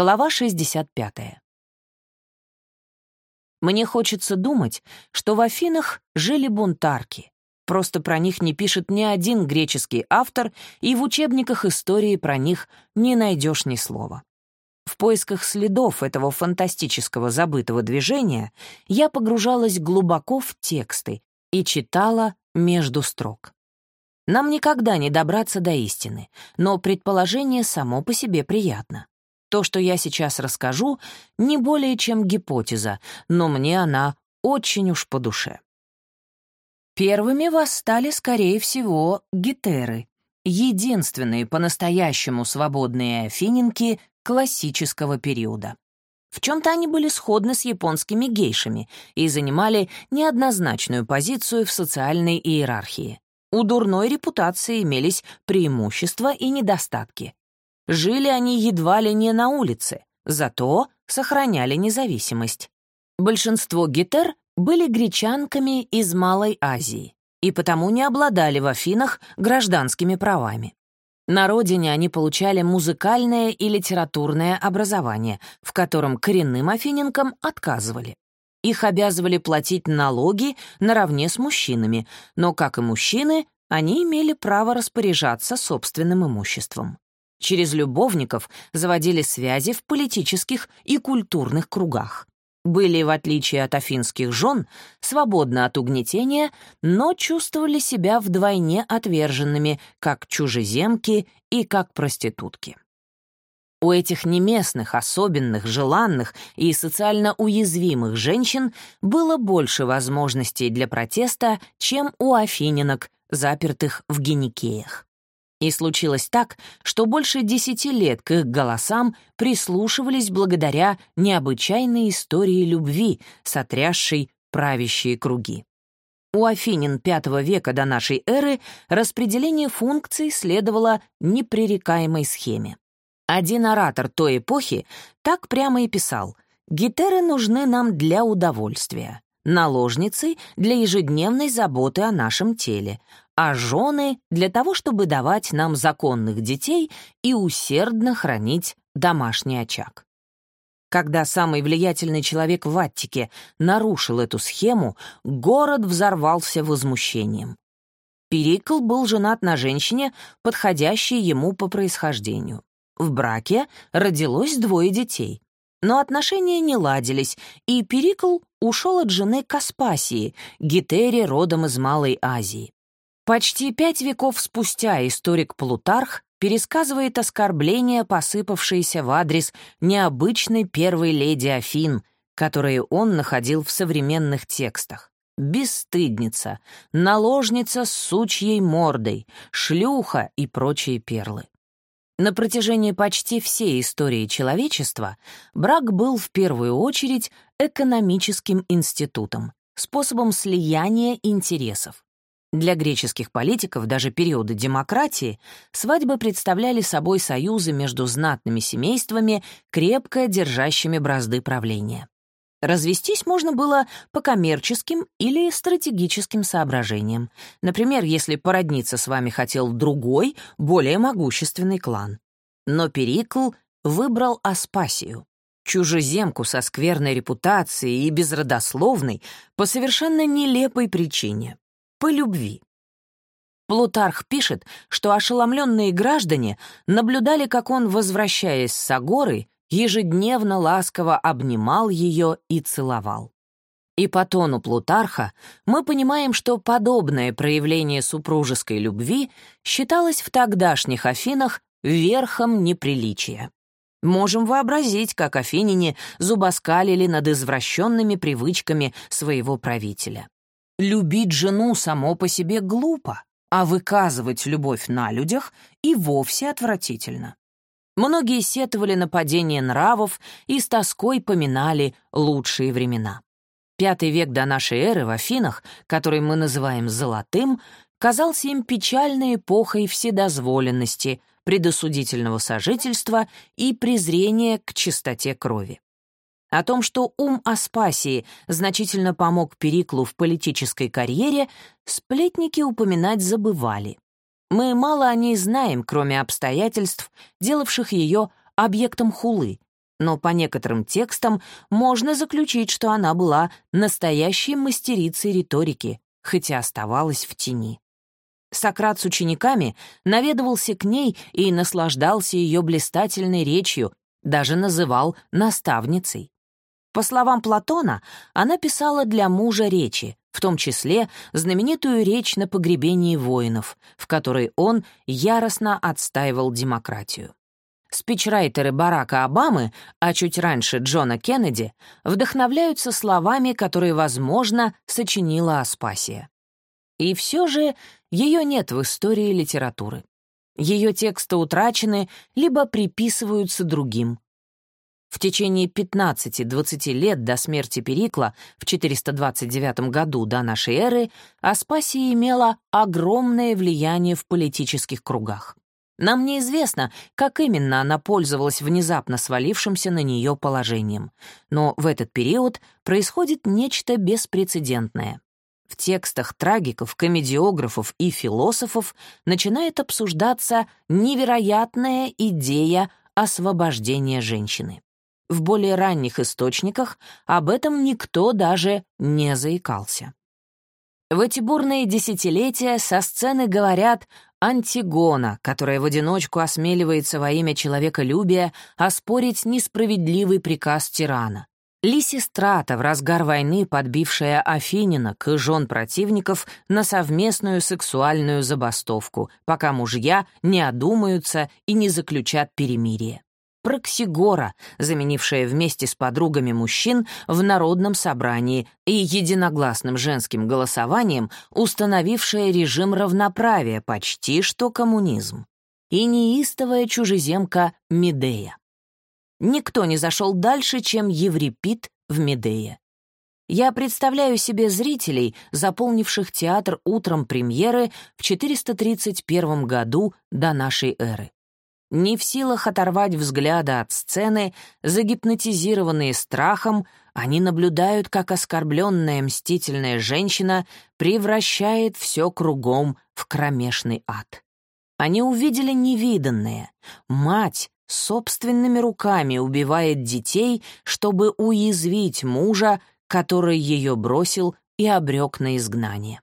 Глава 65. Мне хочется думать, что в Афинах жили бунтарки. Просто про них не пишет ни один греческий автор, и в учебниках истории про них не найдешь ни слова. В поисках следов этого фантастического забытого движения я погружалась глубоко в тексты и читала между строк. Нам никогда не добраться до истины, но предположение само по себе приятно. То, что я сейчас расскажу, не более чем гипотеза, но мне она очень уж по душе. Первыми восстали, скорее всего, гетеры, единственные по-настоящему свободные афининки классического периода. В чем-то они были сходны с японскими гейшами и занимали неоднозначную позицию в социальной иерархии. У дурной репутации имелись преимущества и недостатки. Жили они едва ли не на улице, зато сохраняли независимость. Большинство гетер были гречанками из Малой Азии и потому не обладали в Афинах гражданскими правами. На родине они получали музыкальное и литературное образование, в котором коренным афиненкам отказывали. Их обязывали платить налоги наравне с мужчинами, но, как и мужчины, они имели право распоряжаться собственным имуществом. Через любовников заводили связи в политических и культурных кругах. Были, в отличие от афинских жен, свободны от угнетения, но чувствовали себя вдвойне отверженными, как чужеземки и как проститутки. У этих неместных, особенных, желанных и социально уязвимых женщин было больше возможностей для протеста, чем у афининок, запертых в геникеях. И случилось так, что больше десяти лет к их голосам прислушивались благодаря необычайной истории любви, сотрясшей правящие круги. У афинин V века до нашей эры распределение функций следовало непререкаемой схеме. Один оратор той эпохи так прямо и писал «Гетеры нужны нам для удовольствия, наложницы — для ежедневной заботы о нашем теле, а жены — для того, чтобы давать нам законных детей и усердно хранить домашний очаг. Когда самый влиятельный человек в Аттике нарушил эту схему, город взорвался возмущением. Перикл был женат на женщине, подходящей ему по происхождению. В браке родилось двое детей. Но отношения не ладились, и Перикл ушел от жены Каспасии, Гетере родом из Малой Азии. Почти пять веков спустя историк Плутарх пересказывает оскорбления, посыпавшиеся в адрес необычной первой леди Афин, которые он находил в современных текстах. Бесстыдница, наложница с сучьей мордой, шлюха и прочие перлы. На протяжении почти всей истории человечества брак был в первую очередь экономическим институтом, способом слияния интересов. Для греческих политиков даже периоды демократии свадьбы представляли собой союзы между знатными семействами, крепко держащими бразды правления. Развестись можно было по коммерческим или стратегическим соображениям. Например, если породниться с вами хотел другой, более могущественный клан. Но Перикл выбрал Аспасию, чужеземку со скверной репутацией и безродословной по совершенно нелепой причине по любви. Плутарх пишет, что ошеломленные граждане наблюдали, как он, возвращаясь с Агоры, ежедневно ласково обнимал ее и целовал. И по тону Плутарха мы понимаем, что подобное проявление супружеской любви считалось в тогдашних Афинах верхом неприличия. Можем вообразить, как афиняне зубоскалили над извращенными привычками своего правителя. Любить жену само по себе глупо, а выказывать любовь на людях и вовсе отвратительно. Многие сетовали на падение нравов и с тоской поминали лучшие времена. Пятый век до нашей эры в Афинах, который мы называем «золотым», казался им печальной эпохой вседозволенности, предосудительного сожительства и презрения к чистоте крови. О том, что ум Аспасии значительно помог Периклу в политической карьере, сплетники упоминать забывали. Мы мало о ней знаем, кроме обстоятельств, делавших ее объектом хулы. но по некоторым текстам можно заключить, что она была настоящей мастерицей риторики, хотя оставалась в тени. Сократ с учениками наведывался к ней и наслаждался ее блистательной речью, даже называл наставницей. По словам Платона, она писала для мужа речи, в том числе знаменитую речь на погребении воинов, в которой он яростно отстаивал демократию. Спичрайтеры Барака Обамы, а чуть раньше Джона Кеннеди, вдохновляются словами, которые, возможно, сочинила Аспасия. И все же ее нет в истории литературы. Ее тексты утрачены либо приписываются другим. В течение 15-20 лет до смерти Перикла в 429 году до нашей эры Аспасия имела огромное влияние в политических кругах. Нам неизвестно, как именно она пользовалась внезапно свалившимся на нее положением, но в этот период происходит нечто беспрецедентное. В текстах трагиков, комедиографов и философов начинает обсуждаться невероятная идея освобождения женщины. В более ранних источниках об этом никто даже не заикался. В эти бурные десятилетия со сцены говорят Антигона, которая в одиночку осмеливается во имя человеколюбия оспорить несправедливый приказ тирана. Лисистрата, в разгар войны подбившая Афининок и жен противников на совместную сексуальную забастовку, пока мужья не одумаются и не заключат перемирие. Проксигора, заменившая вместе с подругами мужчин в народном собрании и единогласным женским голосованием, установившая режим равноправия, почти что коммунизм. И неистовая чужеземка Медея. Никто не зашел дальше, чем Еврипид в Медее. Я представляю себе зрителей, заполнивших театр утром премьеры в 431 году до нашей эры не в силах оторвать взгляда от сцены, загипнотизированные страхом, они наблюдают, как оскорбленная мстительная женщина превращает все кругом в кромешный ад. Они увидели невиданное. Мать собственными руками убивает детей, чтобы уязвить мужа, который ее бросил и обрек на изгнание.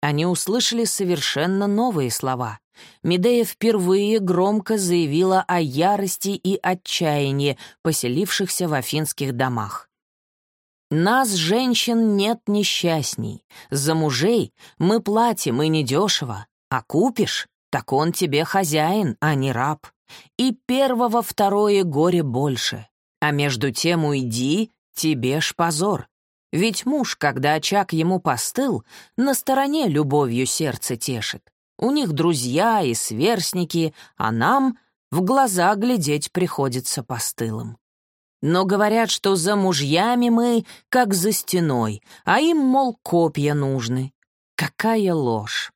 Они услышали совершенно новые слова. Медея впервые громко заявила о ярости и отчаянии, поселившихся в афинских домах. «Нас, женщин, нет несчастней. За мужей мы платим и недешево, а купишь, так он тебе хозяин, а не раб. И первого второе горе больше. А между тем уйди, тебе ж позор. Ведь муж, когда очаг ему постыл, на стороне любовью сердце тешит. У них друзья и сверстники, а нам в глаза глядеть приходится постылым. Но говорят, что за мужьями мы, как за стеной, а им, мол, копья нужны. Какая ложь!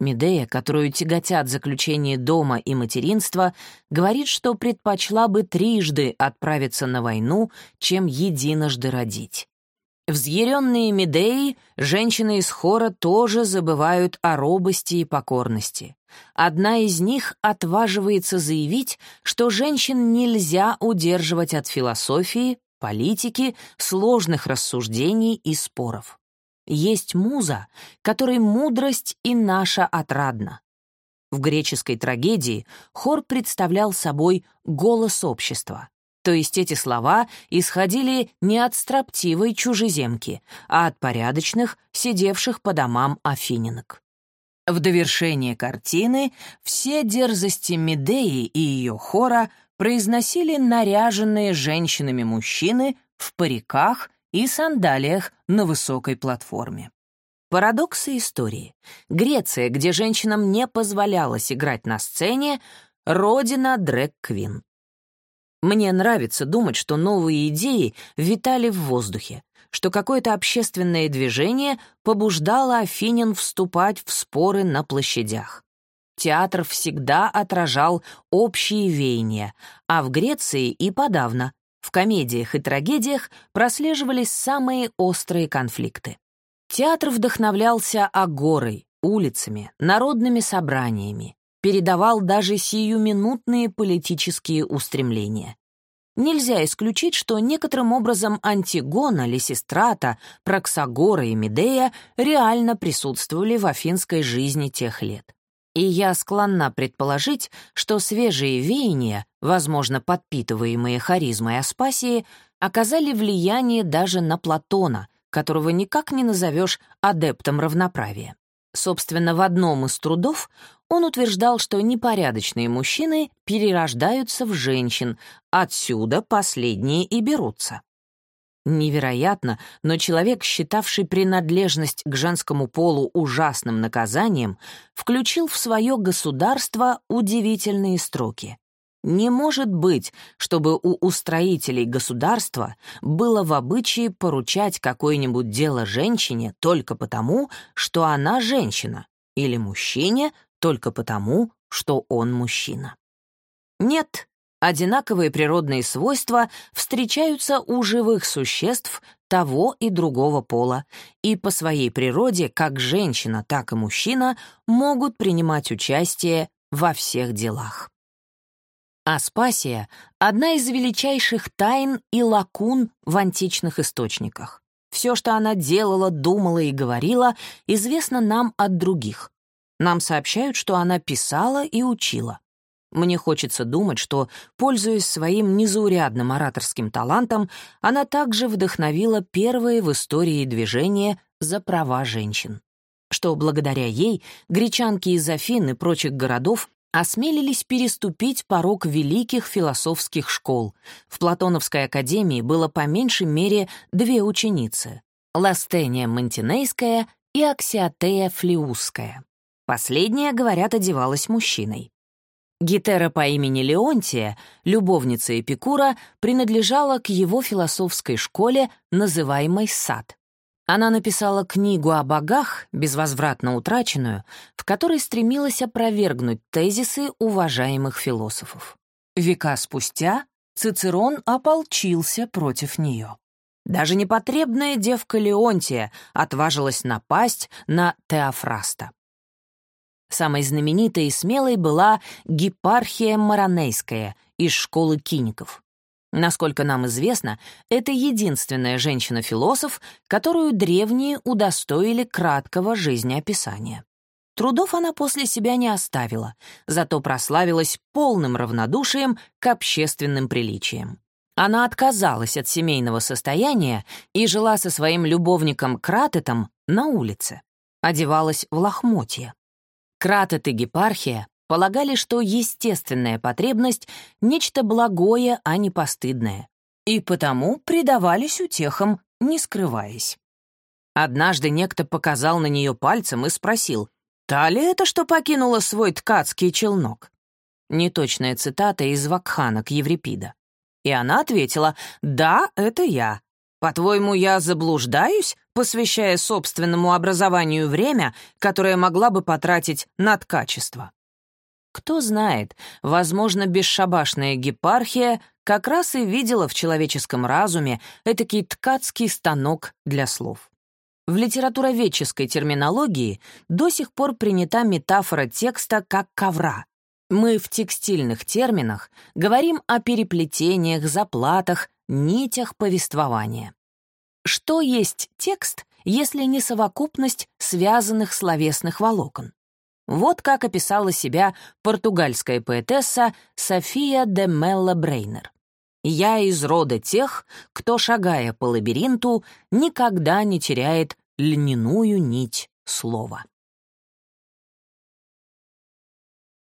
Медея, которую тяготят заключение дома и материнства, говорит, что предпочла бы трижды отправиться на войну, чем единожды родить. Взъяренные Медеи, женщины из хора тоже забывают о робости и покорности. Одна из них отваживается заявить, что женщин нельзя удерживать от философии, политики, сложных рассуждений и споров. Есть муза, которой мудрость и наша отрадна. В греческой трагедии хор представлял собой голос общества — то есть эти слова исходили не от строптивой чужеземки, а от порядочных, сидевших по домам афининок. В довершение картины все дерзости Медеи и ее хора произносили наряженные женщинами мужчины в париках и сандалиях на высокой платформе. Парадоксы истории. Греция, где женщинам не позволялось играть на сцене, родина дрэг-квин. Мне нравится думать, что новые идеи витали в воздухе, что какое-то общественное движение побуждало афинян вступать в споры на площадях. Театр всегда отражал общие веяния, а в Греции и подавно. В комедиях и трагедиях прослеживались самые острые конфликты. Театр вдохновлялся агорой, улицами, народными собраниями. передавал даже сиюминутные политические устремления. Нельзя исключить, что некоторым образом Антигона, Лисистрата, Проксагора и Медея реально присутствовали в афинской жизни тех лет. И я склонна предположить, что свежие веяния, возможно, подпитываемые харизмой Аспасии, оказали влияние даже на Платона, которого никак не назовешь адептом равноправия. Собственно, в одном из трудов он утверждал, что непорядочные мужчины перерождаются в женщин, отсюда последние и берутся. Невероятно, но человек, считавший принадлежность к женскому полу ужасным наказанием, включил в свое государство удивительные строки. Не может быть, чтобы у устроителей государства было в обычае поручать какое-нибудь дело женщине только потому, что она женщина, или мужчине только потому, что он мужчина. Нет, одинаковые природные свойства встречаются у живых существ того и другого пола, и по своей природе как женщина, так и мужчина могут принимать участие во всех делах. Аспасия — одна из величайших тайн и лакун в античных источниках. Все, что она делала, думала и говорила, известно нам от других. Нам сообщают, что она писала и учила. Мне хочется думать, что, пользуясь своим незаурядным ораторским талантом, она также вдохновила первые в истории движения за права женщин. Что благодаря ей гречанки из Афин и прочих городов осмелились переступить порог великих философских школ. В Платоновской академии было по меньшей мере две ученицы — Ластения Монтинейская и Аксиатея Флеусская. Последняя, говорят, одевалась мужчиной. Гетера по имени Леонтия, любовница Эпикура, принадлежала к его философской школе, называемой «Сад». Она написала книгу о богах, безвозвратно утраченную, в которой стремилась опровергнуть тезисы уважаемых философов. Века спустя Цицерон ополчился против нее. Даже непотребная девка Леонтия отважилась напасть на Теофраста. Самой знаменитой и смелой была Гипархия Маронейская из школы киников. Насколько нам известно, это единственная женщина-философ, которую древние удостоили краткого жизнеописания. Трудов она после себя не оставила, зато прославилась полным равнодушием к общественным приличиям. Она отказалась от семейного состояния и жила со своим любовником Кратетом на улице. Одевалась в лохмотья. Кратет и Гепархия полагали, что естественная потребность — нечто благое, а не постыдное, и потому предавались утехам, не скрываясь. Однажды некто показал на нее пальцем и спросил, «Та ли это, что покинула свой ткацкий челнок?» Неточная цитата из Вакханок Еврипида. И она ответила, «Да, это я. По-твоему, я заблуждаюсь, посвящая собственному образованию время, которое могла бы потратить на ткачество?» Кто знает, возможно, бесшабашная гепархия как раз и видела в человеческом разуме этакий ткацкий станок для слов. В литературоведческой терминологии до сих пор принята метафора текста как ковра. Мы в текстильных терминах говорим о переплетениях, заплатах, нитях повествования. Что есть текст, если не совокупность связанных словесных волокон? Вот как описала себя португальская поэтесса София де Мелла Брейнер. «Я из рода тех, кто, шагая по лабиринту, никогда не теряет льняную нить слова».